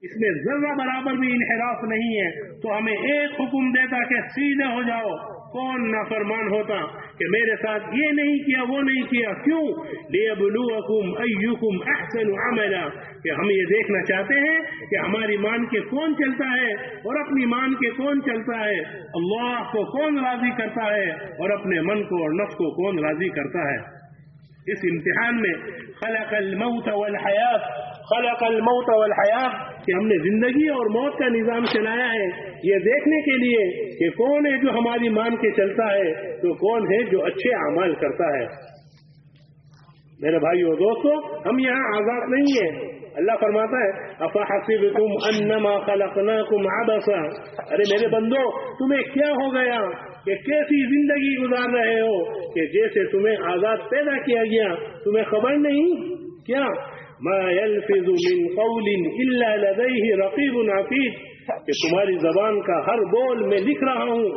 اس میں ذرہ برابر بھی انحراف نہیں ہے، تو ہمیں ایک حکم دیتا کہ سیدھے ہو جاؤ۔ کون نافرمان ہوتا کہ میرے ساتھ یہ نہیں کیا، وہ نہیں کیا؟ کیوں؟ لیبلوکم ایکم احسن عملا۔ کہ ہم یہ دیکھنا چاہتے ہیں کہ ہماری مان کے کون چلتا ہے اور اپنی مان کے کون چلتا ہے۔ اللہ کو کون راضی کرتا ہے اور اپنے من کو اور نفس کو کون راضی کرتا ہے؟ اس امتحان میں خلق الموت والحیات، خلق الموت والحیات، کہ ہم نے زندگی اور موت کا نظام چلایا ہے۔ یہ دیکھنے کے لیے کہ کون ہے جو ہماری مان کے چلتا ہے، تو کون ہے جو اچھے اعمال کرتا ہے۔ میرے بھائی اور دوستو، ہم یہاں آزاد نہیں ہیں۔ اللہ فرماتا ہے افا تم انما خلقناکم عبسا ارے میرے بندو، تمہیں کیا ہو گیا؟ کہ کیسی زندگی گزار رہے ہو کہ جیسے تمہیں آزاد پیدا کیا گیا، تمہیں خبر نہیں؟ کیا؟ ما يلفظ من قول الا لديه رقيب عتيد۔ کہ تمہاری زبان کا ہر بول میں لکھ رہا ہوں۔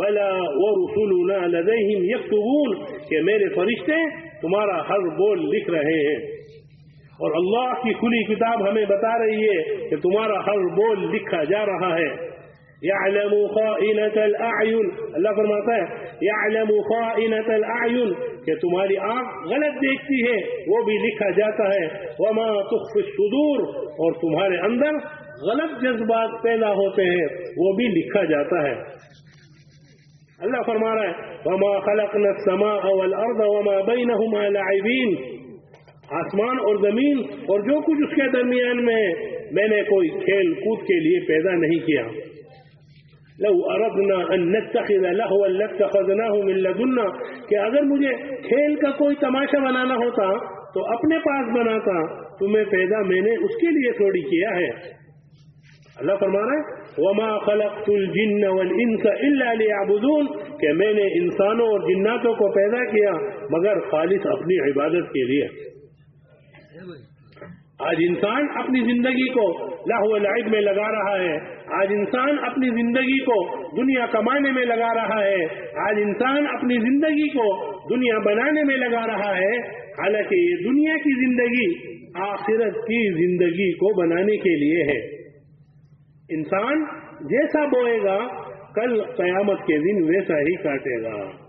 بلا ورسلنا لديهم يكتبون۔ کہ میرے فرشتے تمہارا ہر بول لکھ رہے ہیں۔ اور اللہ کی کھلی کتاب ہمیں بتا رہی ہے کہ تمہارا ہر بول لکھا جا رہا ہے۔ يعلم خائنة الأعين. اللہ فرماتا ہے، يعلم خائنة الأعين. کہ تمہاری آنکھ غلط دیکھتی ہے، وہ بھی لکھا جاتا ہے، وما تخفي الصدور. اور تمہارے اندر غلط جذبات پیدا ہوتے ہیں، وہ بھی لکھا جاتا ہے۔ اللہ فرما رہا ہے، وما خلقنا السماء والارض وما بينهما لاعبين آسمان اور زمین اور جو کچھ اس کے درمیان میں میں نے کوئی کھیل کود کے لیے پیدا نہیں کیا۔ لو اردنا ان نتخذ لهوا لاتخذناه من لدنا، کہ اگر مجھے کھیل کا کوئی تماشا بنانا ہوتا، تو اپنے پاس بناتا، تمہیں پیدا میں نے اس کے لیے تھوڑی کیا ہے۔ اللہ فرما رہا ہے، وما خلقت الجن والانس الا ليعبدون، کہ میں نے انسانوں اور جناتوں کو پیدا کیا، مگر خالص اپنی عبادت کے لیے۔ آج انسان اپنی زندگی کو لاہو لعب میں لگا رہا ہے۔ آج انسان اپنی زندگی کو دنیا کمانے میں لگا رہا ہے۔ آج انسان اپنی زندگی کو دنیا بنانے میں لگا رہا ہے۔ حالانکہ یہ دنیا کی زندگی آخرت کی زندگی کو بنانے کے لیے ہے۔ انسان جیسا بوئے گا، کل قیامت کے دن ویسا ہی کاٹے گا۔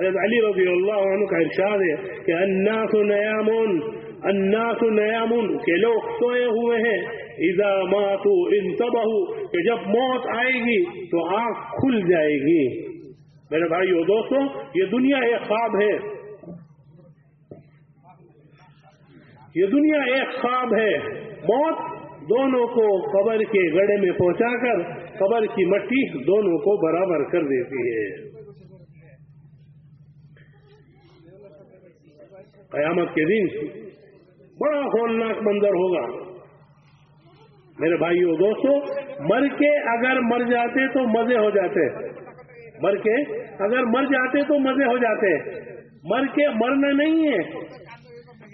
حضرت علی رضی اللہ عنہ کا ارشاد ہے کہ الناس نیامون الناس نیامون، کہ لوگ سوئے ہوئے ہیں۔ اذا ماتو انتبہو کہ جب موت آئے گی تو آنکھ کھل جائے گی۔ میرے بھائی اور دوستوں یہ دنیا ایک خواب ہے۔ یہ دنیا ایک خواب ہے۔ موت دونوں کو قبر کے گڑے میں پہنچا کر، قبر کی مٹی دونوں کو برابر کر دیتی ہے۔ قیامت کے دن بڑا ہولناک منظر ہوگا۔ میرے بھائیوں دوستوں مر کے اگر مر جاتے تو مزے ہو جاتے۔ مر کے اگر مر جاتے تو مزے ہو جاتے۔ مر کے مرنا نہیں ہے۔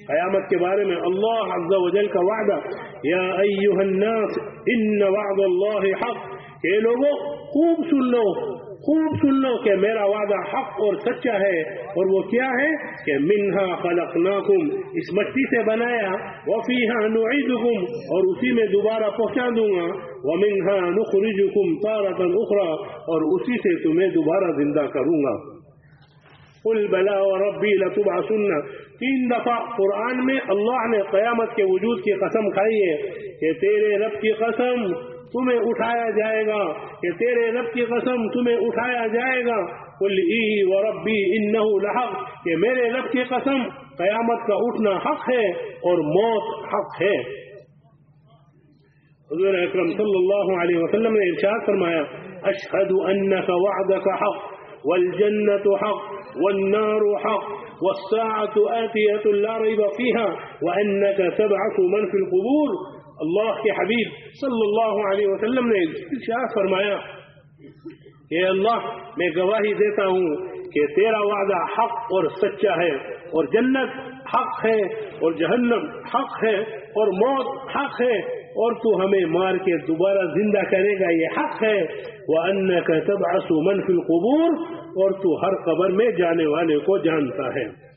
قیامت کے بارے میں اللہ عز و جل کا وعدہ، یا ایوہ الناس، ان وعد اللہ حق۔ کہ لوگوں خوب سن لو۔ خوب سن لو کہ میرا وعدہ حق اور سچا ہے اور وہ کیا ہے کہ منہا خلقناکم، اس مٹی سے بنایا، وفیہا نعیدکم، اور اسی میں دوبارہ پہنچا دوں گا، ومنہا نخرجکم تارتا اخرى، اور اسی سے تمہیں دوبارہ زندہ کروں گا۔ قل بلا وربی لتبعثن۔ تین دفعہ قرآن میں اللہ نے قیامت کے وجود کی قسم کھائی ہے کہ تیرے رب کی قسم تمہیں اٹھایا جائے گا کہ تیرے رب کی قسم تمہیں اٹھایا جائے گا قل ای وربی انہو لحق کہ میرے رب کی قسم قیامت کا اٹھنا حق ہے اور موت حق ہے حضور اکرم صلی اللہ علیہ وسلم نے ارشاد فرمایا اشہد انك وعدك حق والجنة حق والنار حق والساعة آتية لا ريب فيها وأنك تبعث من في القبور اللہ کے حبیب صلی اللہ علیہ وسلم نے ارشاد فرمایا کہ اللہ، میں گواہی دیتا ہوں کہ تیرا وعدہ حق اور سچا ہے اور جنت حق ہے اور جہنم حق ہے اور موت حق ہے اور تو ہمیں مار کے دوبارہ زندہ کرے گا، یہ حق ہے۔ وہ ان کا تب من فی القبور اور تو ہر قبر میں جانے والے کو جانتا ہے۔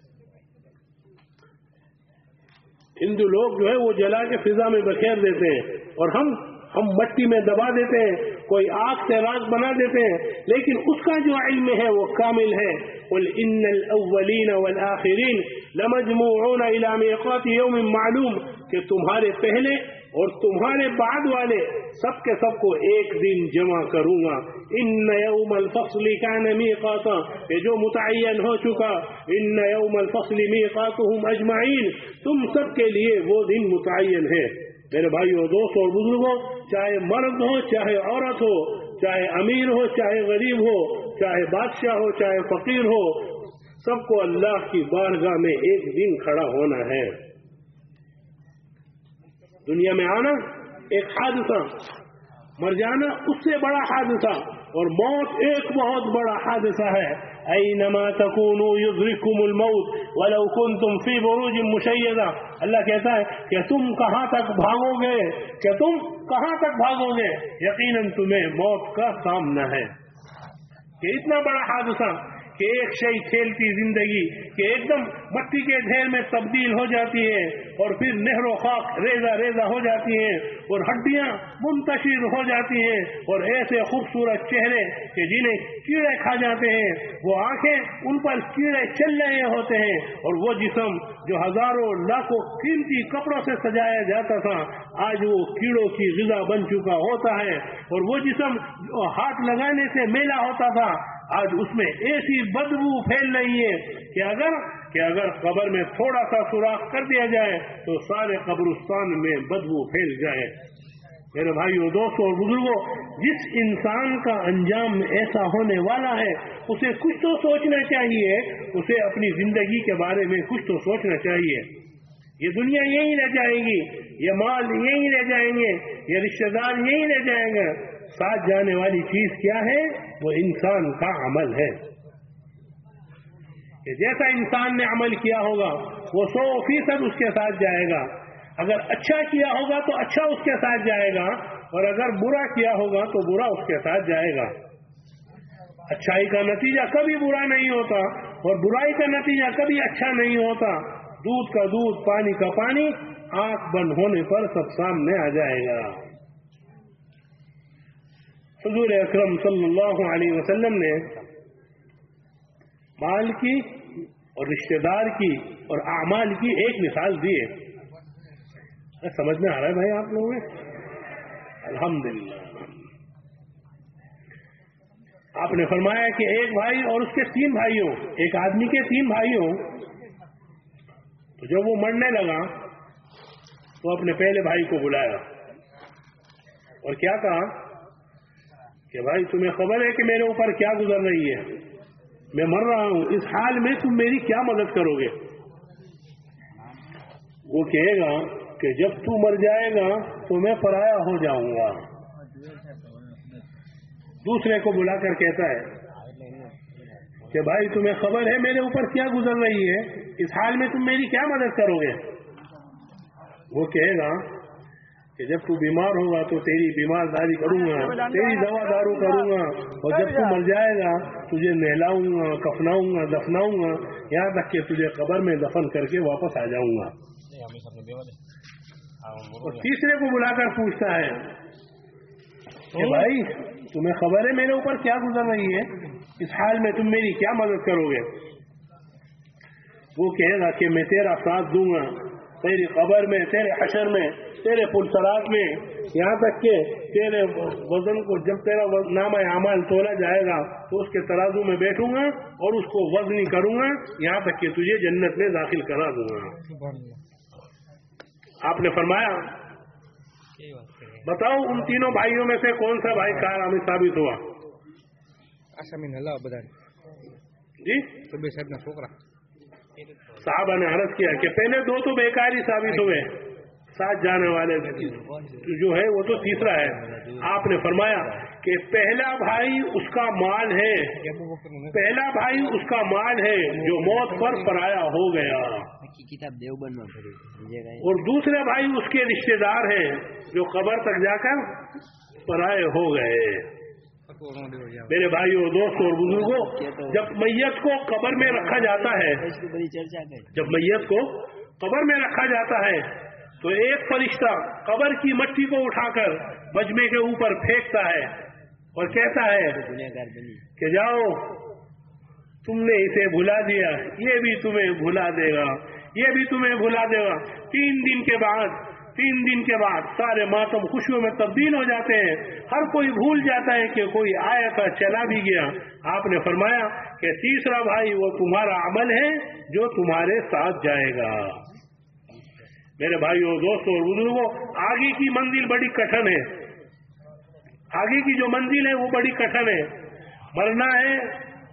ہندو لوگ جو ہے وہ جلا کے فضا میں بکھیر دیتے ہیں اور ہم ہم مٹی میں دبا دیتے ہیں، کوئی آگ سے راگ بنا دیتے ہیں، لیکن اس کا جو علم ہے وہ کامل ہے۔ قل ان الاولین والآخرین لمجموعون الى میقات یوم معلوم کہ تمہارے پہلے اور تمہارے بعد والے سب کے سب کو ایک دن جمع کروں گا۔ ان یوم الفصل کان میقاتا یہ جو متعین ہو چکا ان یوم الفصل میقاتهم اجمعین تم سب کے لیے وہ دن متعین ہے۔ میرے بھائیوں دوستوں اور بزرگوں چاہے مرد ہو، چاہے عورت ہو، چاہے امیر ہو، چاہے غریب ہو، چاہے بادشاہ ہو، چاہے فقیر ہو، سب کو اللہ کی بارگاہ میں ایک دن کھڑا ہونا ہے۔ دنیا میں آنا ایک حادثہ، مر جانا اس سے بڑا حادثہ، اور موت ایک بہت بڑا حادثہ ہے۔ اینما تکونوا یدرککم الموت ولو کنتم فی بروج مشیدہ اللہ کہتا ہے کہ تم کہاں تک بھاگو گے؟ کہ تم کہاں تک بھاگو گے؟ یقیناً تمہیں موت کا سامنا ہے۔ کہ اتنا بڑا حادثہ۔ کہ ایک شہی کھیلتی زندگی کہ ایک دم مٹی کے ڈھیر میں تبدیل ہو جاتی ہے اور پھر نہر و خاک ریزا ریزا ہو جاتی ہیں اور ہڈیاں منتشر ہو جاتی ہیں اور ایسے خوبصورت چہرے کہ جنہیں کیڑے کھا جاتے ہیں، وہ آنکھیں ان پر کیڑے چل رہے ہوتے ہیں اور وہ جسم جو ہزاروں لاکھوں قیمتی کپڑوں سے سجایا جاتا تھا، آج وہ کیڑوں کی غذا بن چکا ہوتا ہے اور وہ جسم جو ہاتھ لگانے سے میلا ہوتا تھا۔ آج اس میں ایسی بدبو پھیل رہی ہے کہ اگر کہ اگر قبر میں تھوڑا سا سوراخ کر دیا جائے تو سارے قبرستان میں بدبو پھیل جائے۔ میرے بھائیوں دوستوں اور بزرگوں جس انسان کا انجام ایسا ہونے والا ہے، اسے کچھ تو سوچنا چاہیے، اسے اپنی زندگی کے بارے میں کچھ تو سوچنا چاہیے۔ یہ دنیا یہی رہ جائے گی، یہ مال یہی رہ جائیں گے، یہ رشتے دار یہی رہ جائیں گے۔ ساتھ جانے والی چیز کیا ہے؟ وہ انسان کا عمل ہے۔ کہ جیسا انسان نے عمل کیا ہوگا، وہ سو فیصد اس کے ساتھ جائے گا۔ اگر اچھا کیا ہوگا تو اچھا اس کے ساتھ جائے گا، اور اگر برا کیا ہوگا تو برا اس کے ساتھ جائے گا۔ اچھائی کا نتیجہ کبھی برا نہیں ہوتا، اور برائی کا نتیجہ کبھی اچھا نہیں ہوتا۔ دودھ کا دودھ، پانی کا پانی، آنکھ بند ہونے پر سب سامنے آ جائے گا۔ حضور اکرم صلی اللہ علیہ وسلم نے مال کی اور رشتہ دار کی اور اعمال کی ایک مثال دی ہے۔ سمجھ میں آ رہا ہے بھائی آپ لوگوں میں؟ الحمدللہ۔ آپ نے فرمایا کہ ایک بھائی اور اس کے تین بھائیوں، ایک آدمی کے تین بھائیوں۔ تو جب وہ مرنے لگا، تو اپنے پہلے بھائی کو بلایا۔ اور کیا کہا؟ کہ بھائی تمہیں خبر ہے کہ میرے اوپر کیا گزر رہی ہے؟ میں مر رہا ہوں۔ اس حال میں تم میری کیا مدد کرو گے؟ وہ کہے گا کہ جب تو مر جائے گا تو میں پرایا ہو جاؤں گا۔ دوسرے کو بلا کر کہتا ہے کہ بھائی تمہیں خبر ہے میرے اوپر کیا گزر رہی ہے؟ اس حال میں تم میری کیا مدد کرو گے؟ وہ کہے گا کہ جب تو بیمار ہوگا تو تیری بیمار داری کروں گا تیری دوا دارو کروں گا اور جب تو مر جائے گا تجھے نہلاؤں گا کفناؤں گا دفناؤں گا یہاں تک کہ تجھے قبر میں دفن کر کے واپس آ جاؤں گا۔ اور تیسرے کو بلا کر پوچھتا ہے کہ بھائی تمہیں خبر ہے میرے اوپر کیا گزر رہی ہے؟ اس حال میں تم میری کیا مدد کرو گے؟ وہ کہے گا کہ میں تیرا ساتھ دوں گا تیری قبر میں تیرے حشر میں تیرے پلسرات میں یہاں تک کہ تیرے وزن کو جب تیرا نام اعمال تولا جائے گا تو اس کے ترازو میں بیٹھوں گا اور اس کو وزنی کروں گا یہاں تک کہ تجھے جنت میں داخل کرا دوں گا۔ آپ نے فرمایا؟ بتاؤ ان تینوں بھائیوں میں سے کون سا بھائی کار ہمیں ثابت ہوا؟ جی؟ صاحبہ نے عرض کیا کہ پہلے دو تو بیکاری ثابت ہوئے۔ ساتھ جانے والے جو ہے وہ تو تیسرا ہے۔ آپ نے فرمایا کہ پہلا بھائی اس کا مال ہے۔ پہلا بھائی اس کا مال ہے جو موت پر پرایا ہو گیا۔ اور دوسرے بھائی اس کے رشتے دار ہیں جو قبر تک جا کر پرائے ہو گئے۔ میرے بھائیوں، دوستوں اور بزرگوں، جب میت کو قبر میں رکھا جاتا ہے، جب میت کو قبر میں رکھا جاتا ہے تو ایک فرشتہ قبر کی مٹی کو اٹھا کر مجمے کے اوپر پھینکتا ہے اور کہتا ہے کہ جاؤ، تم نے اسے بھلا دیا، یہ بھی تمہیں بھلا دے گا، یہ بھی تمہیں بھلا دے گا۔ تین دن کے بعد، تین دن کے بعد سارے ماتم خوشیوں میں تبدیل ہو جاتے ہیں۔ ہر کوئی بھول جاتا ہے کہ کوئی آیا تھا چلا بھی گیا۔ آپ نے فرمایا کہ تیسرا بھائی وہ تمہارا عمل ہے جو تمہارے ساتھ جائے گا۔ میرے بھائیوں دوستوں اور بزرگوں آگے کی منزل بڑی کٹن ہے۔ آگے کی جو منزل ہے وہ بڑی کٹن ہے۔ مرنا ہے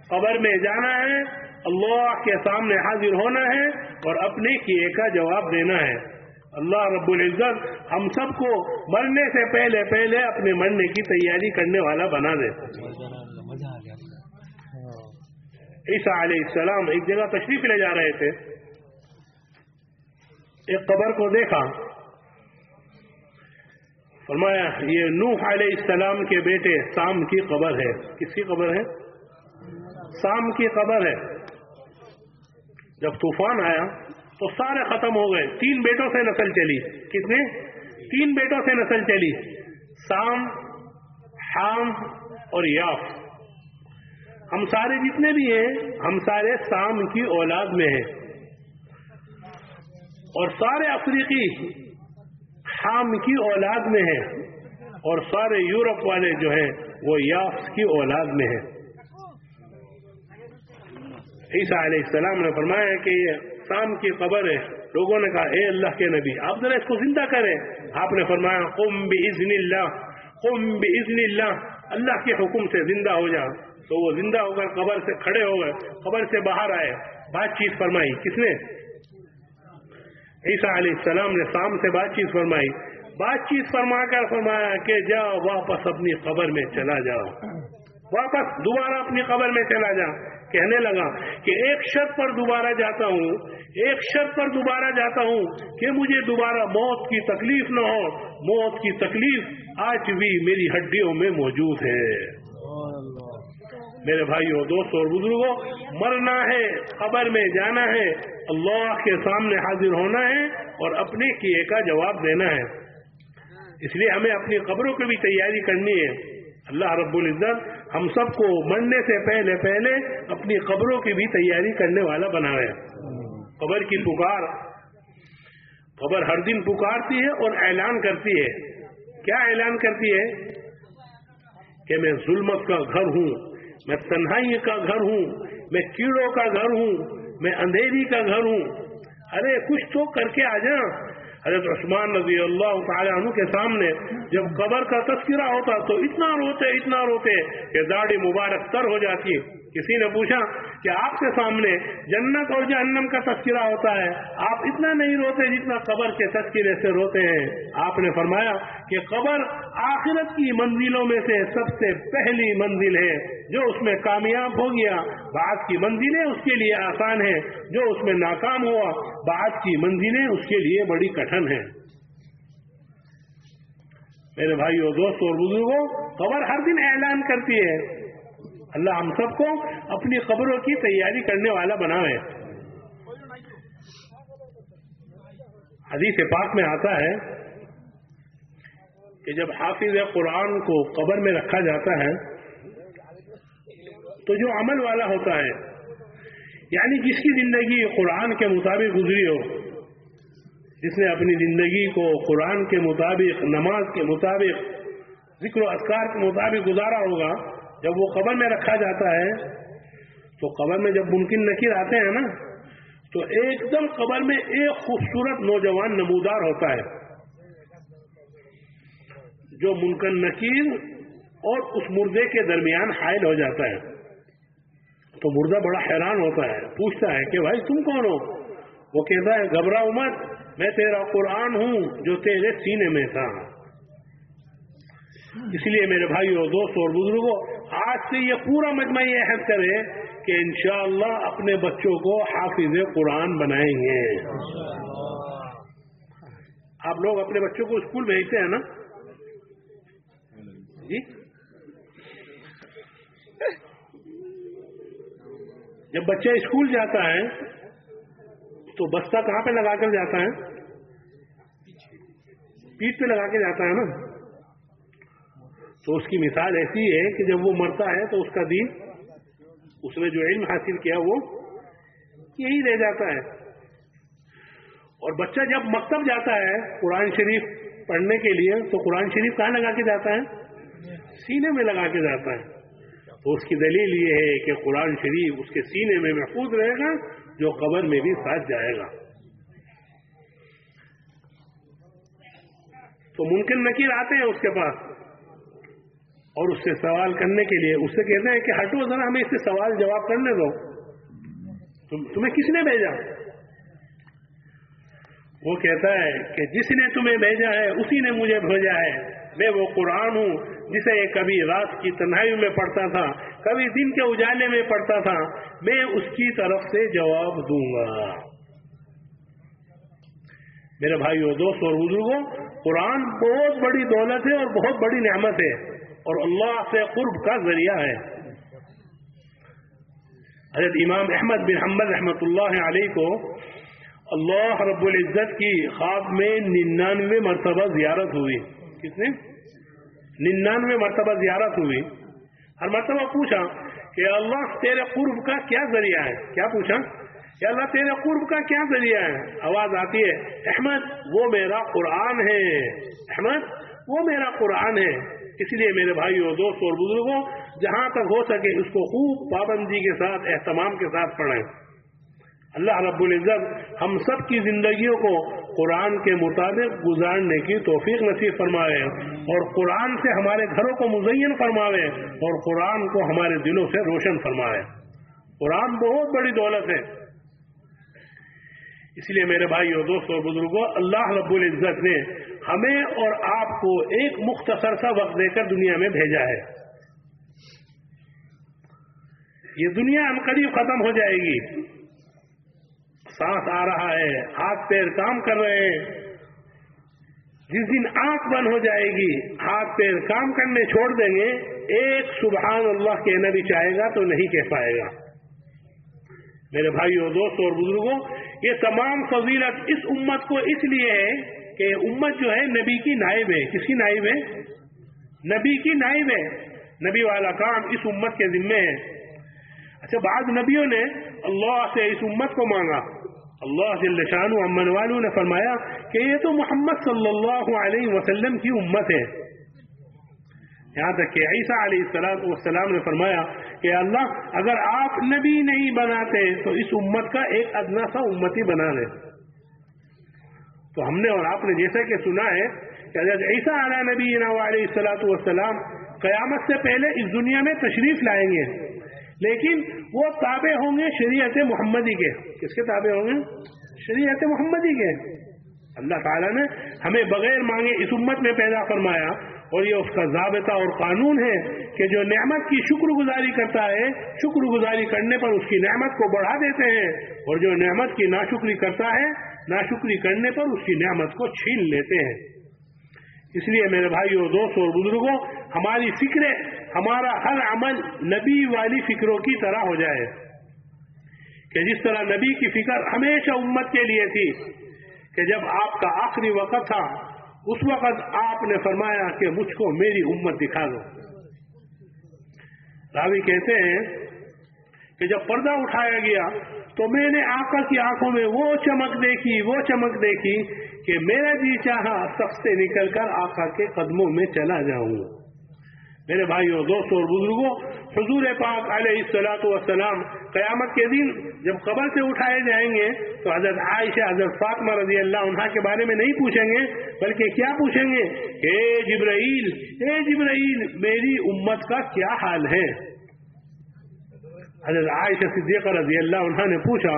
قبر میں جانا ہے اللہ کے سامنے حاضر ہونا ہے اور اپنے کیے کا جواب دینا ہے۔ اللہ رب العزت ہم سب کو مرنے سے پہلے پہلے اپنے مرنے کی تیاری کرنے والا بنا دے۔ عیسیٰ علیہ السلام ایک جگہ تشریف لے جا رہے تھے۔ ایک قبر کو دیکھا۔ فرمایا، یہ نوح علیہ السلام کے بیٹے سام کی قبر ہے۔ کس کی قبر ہے؟ سام کی قبر ہے۔ جب طوفان آیا تو سارے ختم ہو گئے۔ تین بیٹوں سے نسل چلی۔ کتنے تین بیٹوں سے نسل چلی۔ سام، حام اور یاف۔ ہم سارے جتنے بھی ہیں، ہم سارے سام کی اولاد میں ہیں۔ اور سارے افریقی حام کی اولاد میں ہیں اور سارے یورپ والے جو ہیں وہ یاف کی اولاد میں ہیں۔ عیسیٰ علیہ السلام نے فرمایا کہ یہ شام کی قبر ہے۔ لوگوں نے کہا، اے اللہ کے نبی، آپ ذرا اس کو زندہ کریں۔ آپ نے فرمایا، قم بزن اللہ، قم بزن اللہ۔ اللہ کے حکم سے زندہ ہو جا۔ تو وہ زندہ ہو کر قبر سے کھڑے ہو گئے، قبر سے باہر آئے۔ بات چیت فرمائی، کس نے؟ عیسیٰ علیہ السلام نے شام سے بات چیت فرمائی۔ بات چیت فرما کر فرمایا کہ جاؤ، واپس اپنی قبر میں چلا جاؤ۔ واپس دوبارہ اپنی قبر میں چلا جا کہنے لگا کہ ایک شرط پر دوبارہ جاتا ہوں، ایک شرط پر دوبارہ جاتا ہوں کہ مجھے دوبارہ موت کی تکلیف نہ ہو۔ موت کی تکلیف آج بھی میری ہڈیوں میں موجود ہے۔ میرے بھائیوں، دوستوں اور بزرگوں، مرنا ہے، قبر میں جانا ہے، اللہ کے سامنے حاضر ہونا ہے اور اپنے کیے کا جواب دینا ہے۔ اس لیے ہمیں اپنی قبروں کی بھی تیاری کرنی ہے۔ اللہ رب العزت ہم سب کو مرنے سے پہلے پہلے اپنی قبروں کی بھی تیاری کرنے والا بنا ہے قبر کی پکار، قبر ہر دن پکارتی ہے اور اعلان کرتی ہے۔ کیا اعلان کرتی ہے؟ کہ میں ظلمت کا گھر ہوں۔ میں تنہائی کا گھر ہوں، میں کیڑوں کا گھر ہوں، میں اندھیری کا گھر ہوں۔ ارے، کچھ تو کر کے آ جا حضرت عثمان رضی اللہ تعالیٰ عنہ کے سامنے جب قبر کا تذکرہ ہوتا تو اتنا روتے اتنا روتے کہ داڑھی مبارک تر ہو جاتی۔ کسی نے پوچھا کہ آپ کے سامنے جنت اور جہنم کا تذکرہ ہوتا ہے، آپ اتنا نہیں روتے جتنا قبر کے تذکرے سے روتے ہیں۔ آپ نے فرمایا کہ قبر آخرت کی منزلوں میں سے سب سے پہلی منزل ہے، جو اس میں کامیاب ہو گیا۔ بعد کی منزلیں اس کے لیے آسان ہیں، جو اس میں ناکام ہوا۔ بعد کی منزلیں اس کے لیے بڑی کٹن ہیں۔ میرے بھائیوں دوستوں اور بزرگوں قبر ہر دن اعلان کرتی ہے۔ اللہ ہم سب کو اپنی خبروں کی تیاری کرنے والا بناوے۔ حدیث پاک میں آتا ہے کہ جب حافظ قرآن کو قبر میں رکھا جاتا ہے، تو جو عمل والا ہوتا ہے یعنی جس کی زندگی قرآن کے مطابق گزری ہو، جس نے اپنی زندگی کو قرآن کے مطابق، نماز کے مطابق، ذکر و اذکار کے مطابق گزارا ہوگا جب وہ قبر میں رکھا جاتا ہے، تو قبر میں جب ممکن نکیر آتے ہیں نا، تو ایک دم قبر میں ایک خوبصورت نوجوان نمودار ہوتا ہے۔ جو ممکن نکیر اور اس مردے کے درمیان حائل ہو جاتا ہے۔ تو مردہ بڑا حیران ہوتا ہے، پوچھتا ہے کہ بھائی تم کون ہو؟ وہ کہتا ہے، گھبرا مت میں تیرا قرآن ہوں جو تیرے سینے میں تھا۔ اس لیے میرے بھائی اور دوست اور بزرگوں آج سے یہ پورا مجمع یہ عہد کرے کہ انشاءاللہ اپنے بچوں کو حافظ قرآن بنائیں گے۔ آپ لوگ اپنے بچوں کو اسکول بھیجتے ہیں نا؟ جی؟ جب بچہ اسکول جاتا ہے، تو بستہ کہاں پہ لگا کر جاتا ہے؟ پیٹ پہ لگا کے جاتا ہے نا؟ تو اس کی مثال ایسی ہے کہ جب وہ مرتا ہے تو اس کا دین اس نے جو علم حاصل کیا وہ یہی رہ جاتا ہے۔ اور بچہ جب مکتب جاتا ہے قرآن شریف پڑھنے کے لیے تو قرآن شریف کہاں لگا کے جاتا ہے؟ سینے میں لگا کے جاتا ہے۔ تو اس کی دلیل یہ ہے کہ قرآن شریف اس کے سینے میں محفوظ رہے گا، جو قبر میں بھی ساتھ جائے گا۔ تو ممکن نکیر آتے ہیں اس کے پاس۔ اور اس سے سوال کرنے کے لیے، اس سے کہتے ہیں کہ ہٹو ذرا، ہمیں اس سے سوال جواب کرنے دو۔ تمہیں کس نے بھیجا؟ وہ کہتا ہے کہ جس نے تمہیں بھیجا ہے، اسی نے مجھے بھیجا ہے۔ میں وہ قرآن ہوں جسے کبھی رات کی تنہائی میں پڑھتا تھا، کبھی دن کے اجالے میں پڑھتا تھا۔ میں اس کی طرف سے جواب دوں گا۔ میرے بھائیو، دوست اور بزرگوں، قرآن بہت بڑی دولت ہے اور بہت بڑی نعمت ہے۔ اور اللہ سے قرب کا ذریعہ ہے۔ حضرت امام احمد بن حمد رحمۃ اللہ علیہ کو اللہ رب العزت کی خواب میں ننانوے مرتبہ زیارت ہوئی۔ کس نے؟ ننانوے مرتبہ زیارت ہوئی۔ ہر مرتبہ پوچھا کہ اللہ تیرے قرب کا کیا ذریعہ ہے؟ کیا پوچھا؟ کہ اللہ تیرے قرب کا کیا ذریعہ ہے؟ آواز آتی ہے، احمد، وہ میرا قرآن ہے۔ احمد، وہ میرا قرآن ہے۔ اس لیے میرے بھائی اور دوست اور بزرگوں، جہاں تک ہو سکے اس کو خوب پابندی کے ساتھ، اہتمام کے ساتھ پڑھیں۔ اللہ رب العزت ہم سب کی زندگیوں کو قرآن کے مطابق گزارنے کی توفیق نصیب فرمائے اور قرآن سے ہمارے گھروں کو مزین فرماوے اور قرآن کو ہمارے دلوں سے روشن فرمائے۔ قرآن بہت بڑی دولت ہے۔ اس لیے میرے بھائی اور دوست اور بزرگوں، اللہ رب العزت نے ہمیں اور آپ کو ایک مختصر سا وقت دے کر دنیا میں بھیجا ہے۔ یہ دنیا ان قریب ختم ہو جائے گی۔ سانس آ رہا ہے، ہاتھ پیر کام کر رہے ہیں۔ جس دن آنکھ بند ہو جائے گی، ہاتھ پیر کام کرنے چھوڑ دیں گے۔ ایک سبحان اللہ کہنا بھی چاہے گا تو نہیں کہہ پائے گا۔ میرے بھائی اور اور بزرگوں یہ تمام فضیلت اس امت کو اس لیے ہے کہ امت جو ہے، نبی کی نائب ہے۔ کس کی نائب ہے؟ نبی کی نائب ہے۔ نبی والا کام اس امت کے ذمے ہے۔ اچھا بعض نبیوں نے اللہ سے اس امت کو مانگا۔ اللہ جل شان امن والوں نے فرمایا کہ یہ تو محمد صلی اللہ علیہ وسلم کی امت ہے۔ یہاں تک کہ عیسیٰ علیہ السلام والسلام نے فرمایا کہ اللہ، اگر آپ نبی نہیں بناتے تو اس امت کا ایک ادنا سا امتی بنا لے۔ تو ہم نے اور آپ نے جیسا کہ سنا ہے کہ حضرت عیسیٰ علیہ نبی علیہ السلاۃ والسلام قیامت سے پہلے اس دنیا میں تشریف لائیں گے۔ لیکن وہ تابع ہوں گے شریعت محمدی کے۔ کس کے تابع ہوں گے؟ شریعت محمدی کے۔ اللہ تعالیٰ نے ہمیں بغیر مانگے اس امت میں پیدا فرمایا۔ اور یہ اس کا ضابطہ اور قانون ہے کہ جو نعمت کی شکر گزاری کرتا ہے، شکر گزاری کرنے پر اس کی نعمت کو بڑھا دیتے ہیں۔ اور جو نعمت کی ناشکری کرتا ہے ناشکری کرنے پر اس کی نعمت کو چھین لیتے ہیں۔ اس لیے میرے بھائی اور دوست اور بزرگوں ہماری فکریں، ہمارا ہر عمل نبی والی فکروں کی طرح ہو جائے۔ کہ جس طرح نبی کی فکر ہمیشہ امت کے لیے تھی، کہ جب آپ کا آخری وقت تھا، اس وقت آپ نے فرمایا کہ مجھ کو میری امت دکھا دو۔ راوی کہتے ہیں کہ جب پردہ اٹھایا گیا تو میں نے آقا کی آنکھوں میں وہ چمک دیکھی، وہ چمک دیکھی کہ میرا جی چاہا سب سے نکل کر آقا کے قدموں میں چلا جاؤں میرے بھائیوں، دوستوں اور بزرگوں، حضور پاک علیہ السلاۃ والسلام قیامت کے دن جب قبر سے اٹھائے جائیں گے تو حضرت عائشہ، حضرت فاطمہ رضی اللہ عنہ کے بارے میں نہیں پوچھیں گے، بلکہ کیا پوچھیں گے؟ اے جبرائیل اے جبرائیل، میری امت کا کیا حال ہے؟ حضرت عائشہ صدیقہ رضی اللہ عنہ نے پوچھا،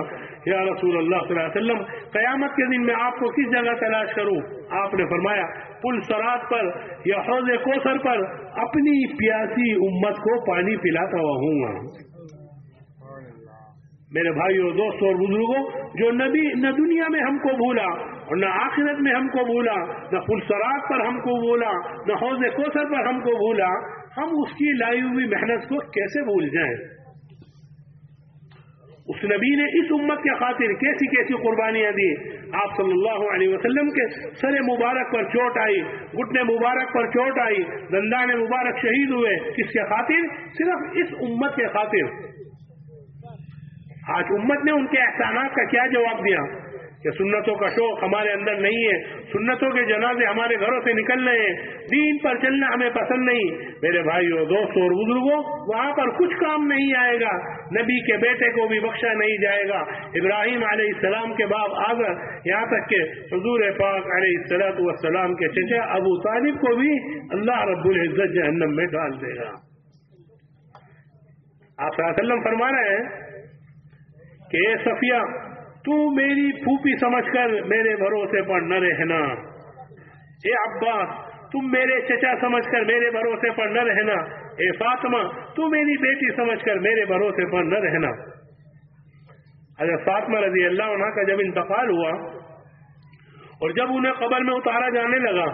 یا رسول اللہ صلی اللہ علیہ وسلم، قیامت کے دن میں آپ کو کس جگہ تلاش کروں؟ آپ نے فرمایا، پل سرات پر یا حوض کوثر پر اپنی پیاسی امت کو پانی پلاتا ہوا ہوں گا۔ میرے بھائیوں دوستوں اور بزرگوں جو نبی، نہ دنیا میں ہم کو بھولا اور نہ آخرت میں ہم کو بھولا، نہ پل سرات پر ہم کو بھولا، نہ حوض کوثر پر ہم کو بھولا، ہم اس کی لائی ہوئی محنت کو کیسے بھول جائیں؟ اس نبی نے اس امت کے خاطر کیسی کیسی قربانیاں دی؟ آپ صلی اللہ علیہ وسلم کے سر مبارک پر چوٹ آئی، گھٹنے مبارک پر چوٹ آئی دندان مبارک شہید ہوئے۔ کس کے خاطر؟ صرف اس امت کے خاطر۔ آج امت نے ان کے احسانات کا کیا جواب دیا؟ کہ سنتوں کا شوق ہمارے اندر نہیں ہے، سنتوں کے جنازے ہمارے گھروں سے نکل رہے ہیں، دین پر چلنا ہمیں پسند نہیں۔ میرے بھائیوں، دوستوں اور بزرگوں، وہاں پر کچھ کام نہیں آئے گا۔ نبی کے بیٹے کو بھی بخشا نہیں جائے گا۔ ابراہیم علیہ السلام کے باپ آگر یہاں تک کہ حضور پاک علیہ السلط والسلام کے چچا ابو طالب کو بھی اللہ رب العزت جہنم میں ڈال دے گا۔ آپ وسلم فرما رہے ہیں کہ اے صفیہ تو میری پھوپھی سمجھ کر میرے بھروسے پر نہ رہنا۔ اے عباس، تم میرے چچا سمجھ کر میرے بھروسے پر نہ رہنا۔ اے فاطمہ، تو میری بیٹی سمجھ کر میرے بھروسے پر نہ رہنا۔ اگر فاطمہ رضی اللہ عنہ کا جب انتقال ہوا اور جب انہیں قبر میں اتارا جانے لگا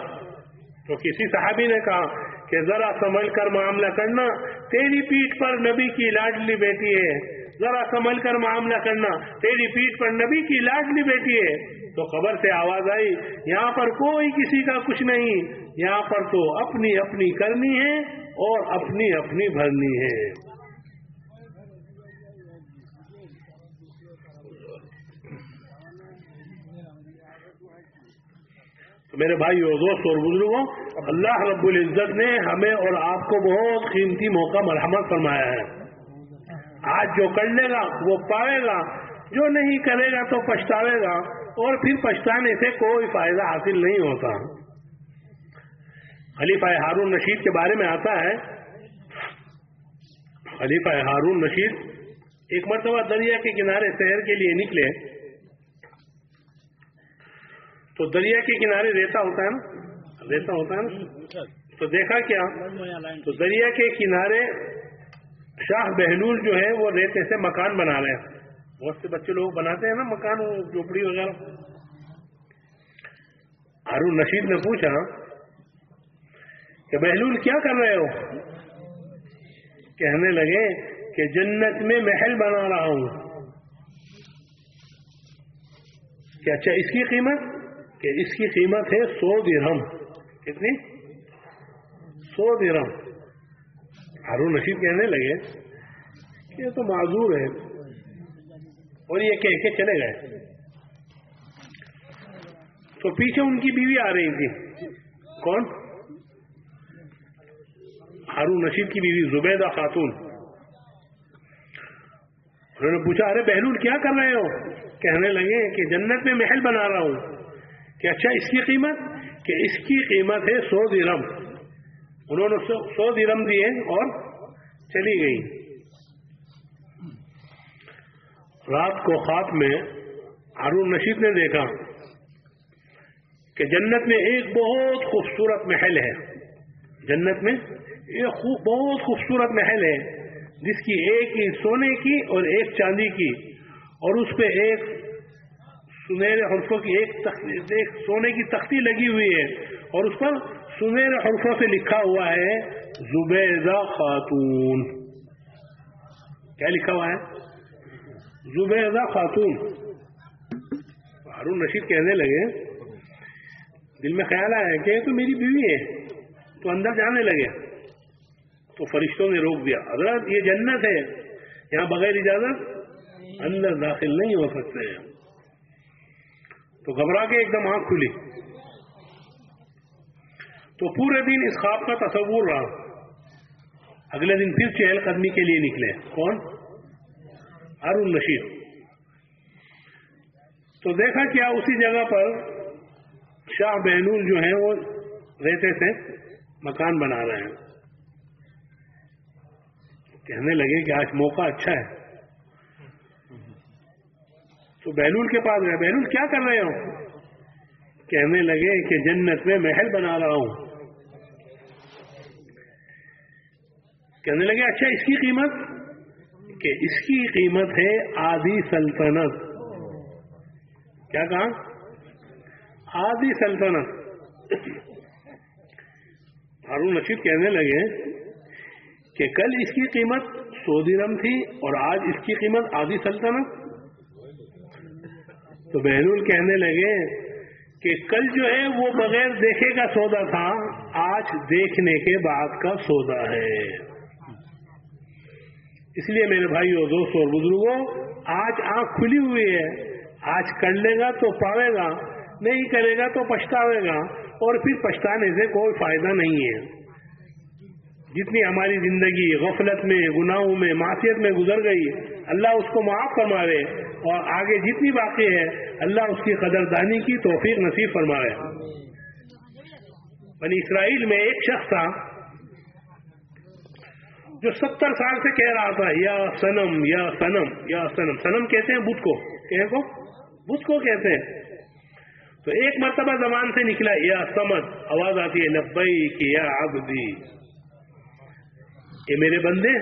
تو کسی صحابی نے کہا کہ ذرا سنبھل کر معاملہ کرنا، تیری پیٹ پر نبی کی لاڈلی بیٹی ہے۔ ذرا سنبھل کر معاملہ کرنا، تیری پیٹ پر نبی کی لاڈلی بیٹی ہے۔ تو خبر سے آواز آئی، یہاں پر کوئی کسی کا کچھ نہیں، یہاں پر تو اپنی اپنی کرنی ہے اور اپنی اپنی بھرنی ہے۔ میرے بھائی اور دوست اور بزرگوں، اللہ رب العزت نے ہمیں اور آپ کو بہت قیمتی موقع مرحمت فرمایا ہے۔ آج جو کر لے گا، وہ پائے گا۔ جو نہیں کرے گا تو پچھتاوے گا۔ اور پھر پچھتانے سے کوئی فائدہ حاصل نہیں ہوتا۔ خلیفہ ہارون رشید کے بارے میں آتا ہے۔ خلیفہ ہارون رشید ایک مرتبہ دریا کے کنارے شہر کے لیے نکلے۔ تو دریا کے کنارے ریتا ہوتا ہے نا؟ ریتا ہوتا ہے نا؟ تو دیکھا کیا؟ تو دریا کے کنارے شاہ بہلول جو ہے وہ ریتے سے مکان بنا رہے ہیں۔ بہت سے بچے لوگ بناتے ہیں نا مکان جھوپڑی وغیرہ۔ ہارون رشید نے پوچھا کہ بہلول کیا کر رہے ہو؟ کہنے لگے کہ جنت میں محل بنا رہا ہوں۔ کہ اچھا اس کی قیمت؟ کہ اس کی قیمت ہے سو درہم۔ کتنی؟ سو درہم۔ ہارون رشید کہنے لگے کہ یہ تو معذور ہے۔ اور یہ کہہ کے چلے گئے۔ تو پیچھے ان کی بیوی آ رہی تھی۔ کون؟ ہارون رشید کی بیوی زبیدہ خاتون۔ انہوں نے پوچھا، ارے بہلول، کیا کر رہے ہو؟ کہنے لگے کہ جنت میں محل بنا رہا ہوں۔ کہ اچھا اس کی قیمت؟ کہ اس کی قیمت ہے سو درم۔ انہوں نے سو درم دیے اور چلی گئی۔ رات کو خواب میں ہارون رشید نے دیکھا کہ جنت میں ایک بہت خوبصورت محل ہے۔ جنت میں ایک بہت خوبصورت محل ہے، جس کی ایک ہی سونے کی اور ایک چاندی کی، اور اس پہ ایک سنہرے حرفوں کی ایک ایک سونے کی تختی لگی ہوئی ہے، اور اس پر سنہرے حرفوں سے لکھا ہوا ہے، زبیدہ خاتون۔ کیا لکھا ہوا ہے؟ زبیدہ خاتون۔ ہارون رشید کہنے لگے، دل میں خیال آیا کہ تو میری بیوی ہے۔ تو اندر جانے لگے۔ تو فرشتوں نے روک دیا۔ حضرت، یہ جنت ہے۔ یہاں بغیر اجازت اندر داخل نہیں ہو سکتے۔ ہیں تو گھبرا کے ایک دم آنکھ کھلی۔ تو پورے دن اس خواب کا تصور رہا۔ اگلے دن پھر چہل قدمی کے لیے نکلے۔ کون؟ ارون رشید۔ تو دیکھا کیا اسی جگہ پر شاہ بہنول جو ہیں وہ رہتے تھے مکان بنا رہے ہیں۔ کہنے لگے کہ آج موقع اچھا ہے۔ تو بہلول کے پاس گئے۔ بہلول کیا کر رہے ہو؟ کہنے لگے کہ جنت میں محل بنا رہا ہوں۔ کہنے لگے اچھا اس کی قیمت؟ کہ اس کی قیمت ہے آدھی سلطنت۔ کیا کہا؟ آدھی سلطنت۔ ہارون رشید کہنے لگے کہ کل اس کی قیمت سو درم تھی اور آج اس کی قیمت آدھی سلطنت۔ تو بہنول کہنے لگے کہ کل جو ہے وہ بغیر دیکھے کا سودا تھا، آج دیکھنے کے بعد کا سودا ہے۔ اس لیے میرے بھائی اور دوستوں اور بزرگوں آج آنکھ کھلی ہوئی ہے۔ آج کر لے گا تو پاوے گا، نہیں کرے گا تو پچھتاوے گا۔ اور پھر پچھتانے سے کوئی فائدہ نہیں ہے۔ جتنی ہماری زندگی غفلت میں، گناہوں میں معاشیت میں گزر گئی، اللہ اس کو معاف فرماوے۔ اور آگے جتنی باقی ہے، اللہ اس کی قدردانی کی توفیق نصیب فرمائے بنی اسرائیل میں ایک شخص تھا۔ جو ستر سال سے کہہ رہا تھا، یا سنم یا سنم یا سنم سنم کہتے ہیں بدھ کو کہ کو؟ بدھ کو کہتے ہیں۔ تو ایک مرتبہ زبان سے نکلا، یا سمد، آواز آتی ہے لبئی کی یا عبدی۔ یہ میرے بندے،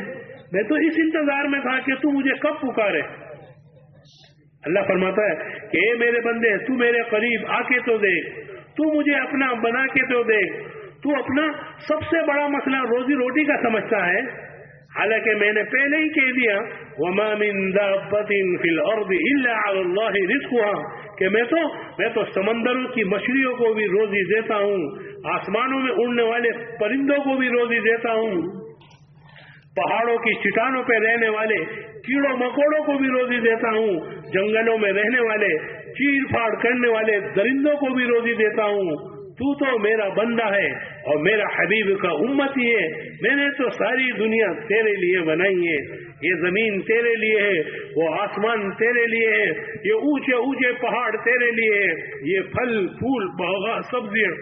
میں تو اس انتظار میں تھا کہ تو مجھے کب پکارے۔ اللہ فرماتا ہے کہ اے میرے بندے، تو میرے قریب آ کے تو دیکھ، تو مجھے اپنا بنا کے تو دیکھ۔ تو اپنا سب سے بڑا مسئلہ روزی روٹی کا سمجھتا ہے۔ حالانکہ میں نے پہلے ہی کہہ دیا، وما من فی الارض الا علی اللہ رزقها۔ کہ میں تو میں تو سمندروں کی مچھلیوں کو بھی روزی دیتا ہوں، آسمانوں میں اڑنے والے پرندوں کو بھی روزی دیتا ہوں، پہاڑوں کی چٹانوں پہ رہنے والے کیڑوں مکوڑوں کو بھی روزی دیتا ہوں، جنگلوں میں رہنے والے چیر پھاڑ کرنے والے درندوں کو بھی روزی دیتا ہوں۔ تو تو میرا بندہ ہے اور میرا حبیب کا امت ہی ہے۔ میں نے تو ساری دنیا تیرے لیے بنائی ہے۔ یہ زمین تیرے لیے ہے، وہ آسمان تیرے لیے ہے۔ یہ اونچے اونچے پہاڑ تیرے لیے ہے۔ یہ پھل، پھول بہا سبزیاں۔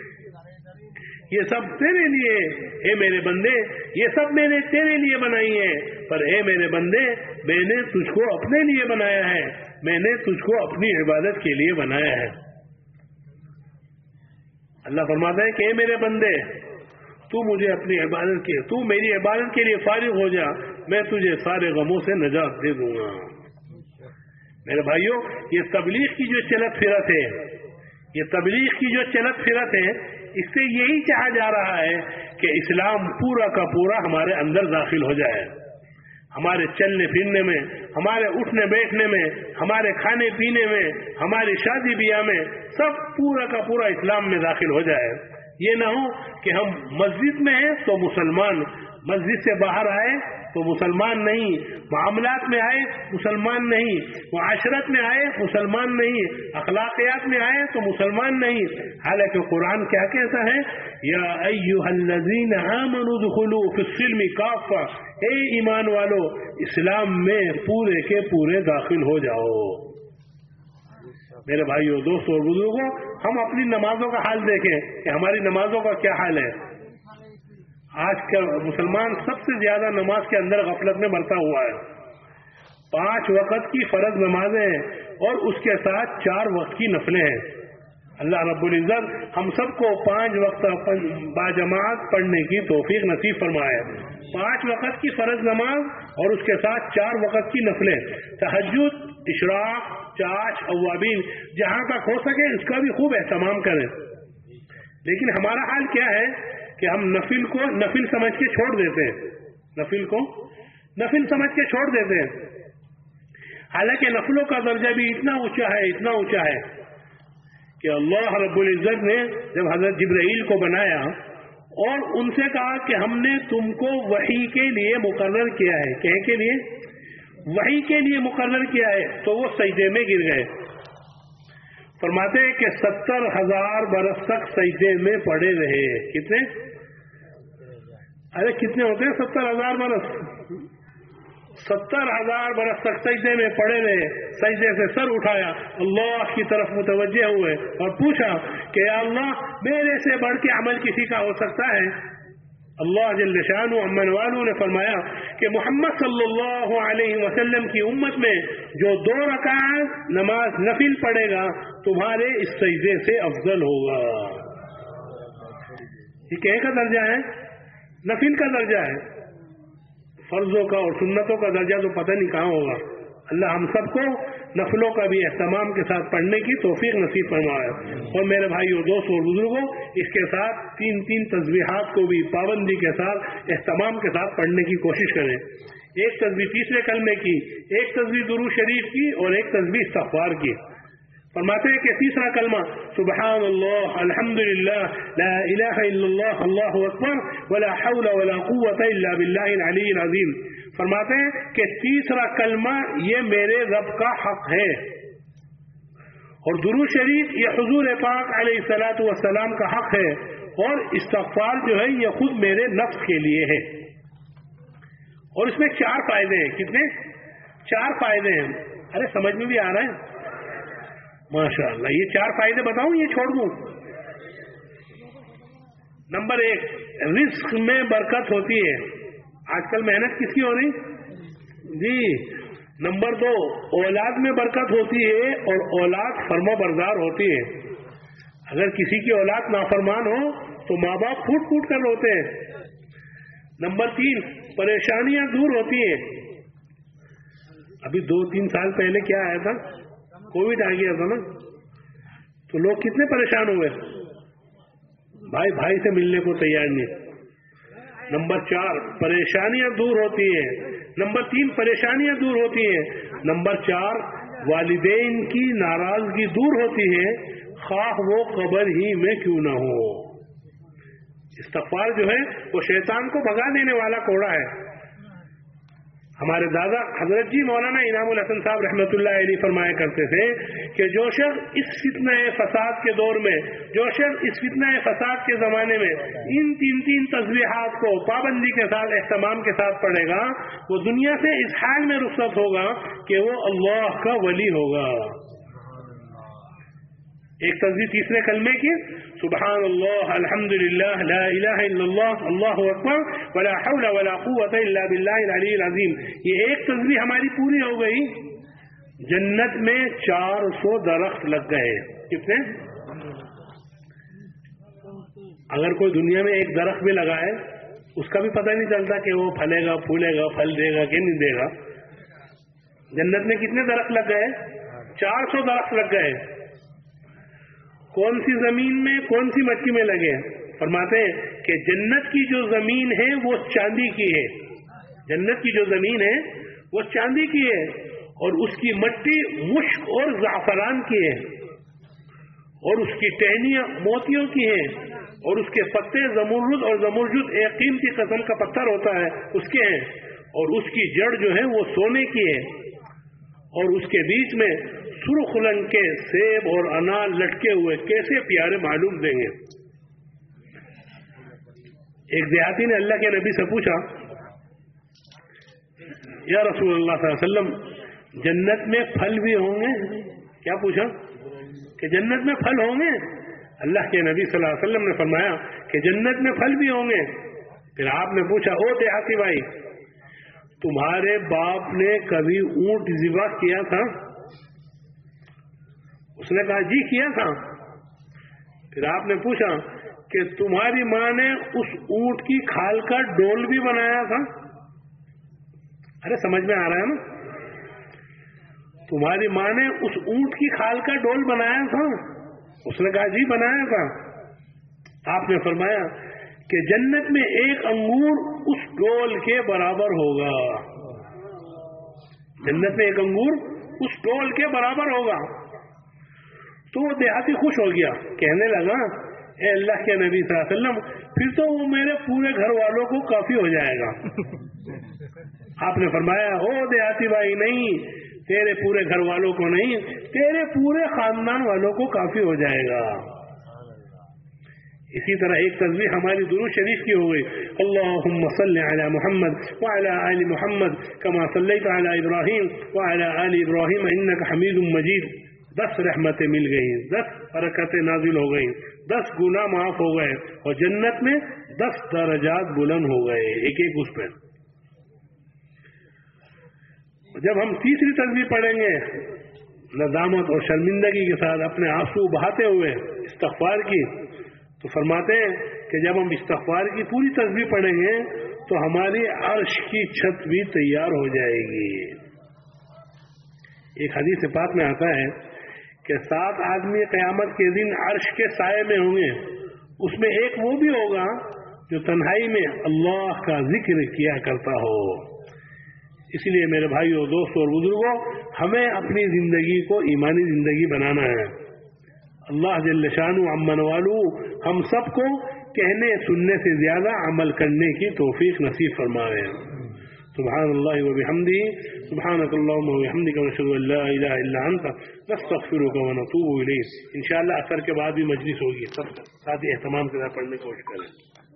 یہ سب تیرے لیے اے میرے بندے، یہ سب میں نے تیرے لیے بنائی ہے۔ پر اے میرے بندے، میں نے تجھ کو اپنے لیے بنایا ہے۔ میں نے تجھ کو اپنی عبادت کے لیے بنایا ہے۔ اللہ فرماتا ہے کہ اے میرے بندے، تو مجھے اپنی عبادت کے، تو میری عبادت کے لیے فارغ ہو جا، میں تجھے سارے غموں سے نجات دے دوں گا۔ میرے بھائیوں یہ تبلیغ کی جو چلت پھرت ہے، یہ تبلیغ کی جو چلت پھرت ہے، اس سے یہی چاہا جا رہا ہے کہ اسلام پورا کا پورا ہمارے اندر داخل ہو جائے۔ ہمارے چلنے پھرنے میں، ہمارے اٹھنے بیٹھنے میں، ہمارے کھانے پینے میں، ہماری شادی بیاہ میں سب پورا کا پورا اسلام میں داخل ہو جائے۔ یہ نہ ہو کہ ہم مسجد میں ہیں تو مسلمان، مسجد سے باہر آئے تو مسلمان نہیں، معاملات میں آئے مسلمان نہیں، معاشرت میں آئے مسلمان نہیں، اخلاقیات میں آئے تو مسلمان نہیں۔ حالانکہ قرآن کیا کہتا ہے؟ یا الذین آمنوا دخلوا فی السلم کافہ۔ اے ایمان والو، اسلام میں پورے کے پورے داخل ہو جاؤ۔ میرے بھائیوں دوستوں اور بزرگوں ہم اپنی نمازوں کا حال دیکھیں کہ ہماری نمازوں کا کیا حال ہے۔ آج کا مسلمان سب سے زیادہ نماز کے اندر غفلت میں مرتا ہوا ہے۔ پانچ وقت کی فرض نمازیں ہیں اور اس کے ساتھ چار وقت کی نفلیں۔ ہیں اللہ رب العزت ہم سب کو پانچ وقت باجماعت پڑھنے کی توفیق نصیب فرمائے۔ پانچ وقت کی فرض نماز اور اس کے ساتھ چار وقت کی نفلیں۔ تحجد اشراق، چاچ، اوابین، جہاں تک ہو سکے اس کا بھی خوب اہتمام کریں۔ لیکن ہمارا حال کیا ہے کہ ہم نفل کو نفل سمجھ کے چھوڑ دیتے ہیں۔ نفل کو نفل سمجھ کے چھوڑ دیتے ہیں۔ حالانکہ نفلوں کا درجہ بھی اتنا اونچا ہے، اتنا اونچا ہے۔ کہ اللہ رب العزت نے جب حضرت جبرائیل کو بنایا اور ان سے کہا کہ ہم نے تم کو وہی کے لیے مقرر کیا ہے کہ کے لیے؟ وہی کے لیے مقرر کیا ہے، تو وہ سجدے میں گر گئے۔ فرماتے ہیں کہ ستر ہزار برس تک سجدے میں پڑے رہے۔ کتنے؟ ارے کتنے ہوتے ہیں ستر ہزار برس؟ ستر ہزار برس تک سجدے میں پڑے رہے، سجدے سے سر اٹھایا، اللہ کی طرف متوجہ ہوئے اور پوچھا کہ اللہ، میرے سے بڑھ کے عمل کسی کا ہو سکتا ہے؟ اللہ جل شان امن والوں نے فرمایا کہ محمد صلی اللہ علیہ وسلم کی امت میں جو دو رکعت نماز نفل پڑے گا، تمہارے اس سجدے سے افضل ہوگا۔ یہ کہے کا درجہ ہے؟ نفل کا درجہ ہے؟ فرضوں کا اور سنتوں کا درجہ تو پتہ نہیں کہاں ہوگا۔ اللہ ہم سب کو نفلوں کا بھی اہتمام کے ساتھ پڑھنے کی توفیق نصیب فرمائے۔ اور میرے بھائی اور دوست اور بزرگوں اس کے ساتھ تین تین تصویرات کو بھی پابندی کے ساتھ، اہتمام کے ساتھ پڑھنے کی کوشش کریں۔ ایک تصویر تیسرے کلمے کی، ایک تصویر درو شریف کی اور ایک تصویر استغفار کی۔ فرماتے ہیں کہ تیسرا کلمہ سبحان اللہ الحمد للہ لا الہ الا اللہ اللہ اکبر، ولا حول ولا قوت الا باللہ العلی العظیم۔ فرماتے ہیں کہ تیسرا کلمہ یہ میرے رب کا حق ہے۔ اور درو شریف یہ حضور پاک علیہ السلاۃ والسلام کا حق ہے۔ اور استغفار جو ہے یہ خود میرے نفس کے لیے ہے۔ اور اس میں چار فائدے ہیں۔ کتنے؟ چار فائدے ہیں۔ ارے، سمجھ میں بھی آ رہا ہے۔ ماشاء اللہ یہ چار فائدے بتاؤں، یہ چھوڑ دوں۔ نمبر ایک، رزق میں برکت ہوتی ہے۔ آج کل محنت کس کی ہو رہی؟ جی۔ نمبر دو، اولاد میں برکت ہوتی ہے اور اولاد فرما بردار ہوتی ہے۔ اگر کسی کی اولاد نافرمان ہو، تو ماں باپ پھوٹ پھوٹ کر روتے ہیں۔ نمبر تین، پریشانیاں دور ہوتی ہیں۔ ابھی دو تین سال پہلے کیا آیا تھا؟ کووڈ آ گیا تھا نا تو لوگ کتنے پریشان ہوئے۔ بھائی بھائی سے ملنے کو تیار نہیں۔ نمبر چار، پریشانیاں دور ہوتی ہیں۔ نمبر تین، پریشانیاں دور ہوتی ہیں۔ نمبر چار، والدین کی ناراضگی دور ہوتی ہے۔ خواہ وہ قبر ہی میں کیوں نہ ہو۔ استغفار جو ہے، وہ شیطان کو بگا دینے والا کوڑا ہے۔ ہمارے دادا حضرت جی مولانا انعام الحسن صاحب رحمۃ اللہ علیہ فرمایا کرتے تھے کہ جو شخص اس فتنہ فساد کے دور میں، جو شخص اس فتنہ فساد کے زمانے میں ان تین تین تصویرات کو پابندی کے ساتھ، اہتمام کے ساتھ پڑھے گا، وہ دنیا سے اس حال میں رخصت ہوگا کہ وہ اللہ کا ولی ہوگا۔ ایک تصویر تیسرے کلمے کی، سبحان اللہ الحمد للہ لا الہ الا اللہ اللہ اکبر، ولا حول ولا قوت الا باللہ العلی العظیم۔ یہ ایک تصویر ہماری پوری ہو گئی۔ جنت میں چار سو درخت لگ گئے۔ کتنے؟ اگر کوئی دنیا میں ایک درخت بھی لگائے، اس کا بھی پتہ نہیں چلتا کہ وہ پھلے گا، پھولے گا، پھل دے گا کہ نہیں دے گا۔ جنت میں کتنے درخت لگ گئے؟ چار سو درخت لگ گئے۔ کون سی زمین میں، کون سی مٹی میں لگے فرماتے ہیں کہ جنت کی جو زمین ہے، وہ چاندی کی ہے۔ جنت کی جو زمین ہے، وہ چاندی کی ہے۔ اور اس کی مٹی مشک اور زعفران کی ہے۔ اور اس کی ٹہنیاں موتیوں کی ہیں۔ اور اس کے پتے زمرد اور زمرجد ایک قیمتی قسم کا پتھر ہوتا ہے، اس کے ہیں۔ اور اس کی جڑ جو ہے، وہ سونے کی ہے۔ اور اس کے بیچ میں سرخ رنگ کے سیب اور انار لٹکے ہوئے کیسے پیارے معلوم دیں گے؟ ایک دیہاتی نے اللہ کے نبی سے پوچھا، یا رسول اللہ صلی اللہ علیہ وسلم، جنت میں پھل بھی ہوں گے؟ کیا پوچھا؟ کہ جنت میں پھل ہوں گے؟ اللہ کے نبی صلی اللہ علیہ وسلم نے فرمایا کہ جنت میں پھل بھی ہوں گے۔ پھر آپ نے پوچھا، او دیہاتی بھائی تمہارے باپ نے کبھی اونٹ ذبح کیا تھا؟ اس نے کہا جی کیا تھا؟ پھر آپ نے پوچھا کہ تمہاری ماں نے اس اونٹ کی کھال کا ڈول بھی بنایا تھا؟ ارے، سمجھ میں آ رہا ہے نا؟ تمہاری ماں نے اس اونٹ کی کھال کا ڈول بنایا تھا؟ اس نے کہا جی بنایا تھا۔ آپ نے فرمایا کہ جنت میں ایک انگور اس ڈول کے برابر ہوگا۔ جنت میں ایک انگور اس ڈول کے برابر ہوگا۔ تو وہ دیہاتی خوش ہو گیا۔ کہنے لگا اے اللہ کے نبی صلی اللہ علیہ وسلم پھر تو وہ میرے پورے گھر والوں کو کافی ہو جائے گا۔ آپ نے فرمایا او دیہاتی بھائی نہیں تیرے پورے گھر والوں کو نہیں تیرے پورے خاندان والوں کو کافی ہو جائے گا۔ اسی طرح ایک تصویر ہماری درو شریف کی ہو گئی۔ اللہ صلی علی محمد وعلى آل محمد كما صلیت علی ابراہیم وعلى آل ابراہیم انك حمید مجید۔ دس رحمتیں مل گئی دس برکتیں نازل ہو گئی دس گنا معاف ہو گئے اور جنت میں دس درجات بلند ہو گئے، ایک ایک اس پہ۔ جب ہم تیسری تصویر پڑھیں گے، ندامت اور شرمندگی کے ساتھ اپنے آنسو بہاتے ہوئے استغفار کی تو فرماتے ہیں کہ جب ہم استغفار کی پوری تصویر پڑھیں گے، تو ہماری عرش کی چھت بھی تیار ہو جائے گی۔ ایک حدیث پاک میں آتا ہے کہ سات آدمی قیامت کے دن عرش کے سائے میں ہوں گے۔ اس میں ایک وہ بھی ہوگا جو تنہائی میں اللہ کا ذکر کیا کرتا ہو۔ اسی لیے میرے بھائی اور دوستوں اور بزرگوں ہمیں اپنی زندگی کو ایمانی زندگی بنانا ہے۔ اللہ جل شان امن والو، ہم سب کو کہنے، سننے سے زیادہ عمل کرنے کی توفیق نصیب فرما رہے ہیں۔ سبحان اللہ و بحمدی سبحانك اللهم وبحمدك ونشهد ان لا اله الا انت نستغفرك ونتوب اليك ان شاء اللہ اثر کے بعد بھی مجلس ہوگی۔ سب ساتھ اہتمام کے ساتھ پڑھنے کی کوشش کریں۔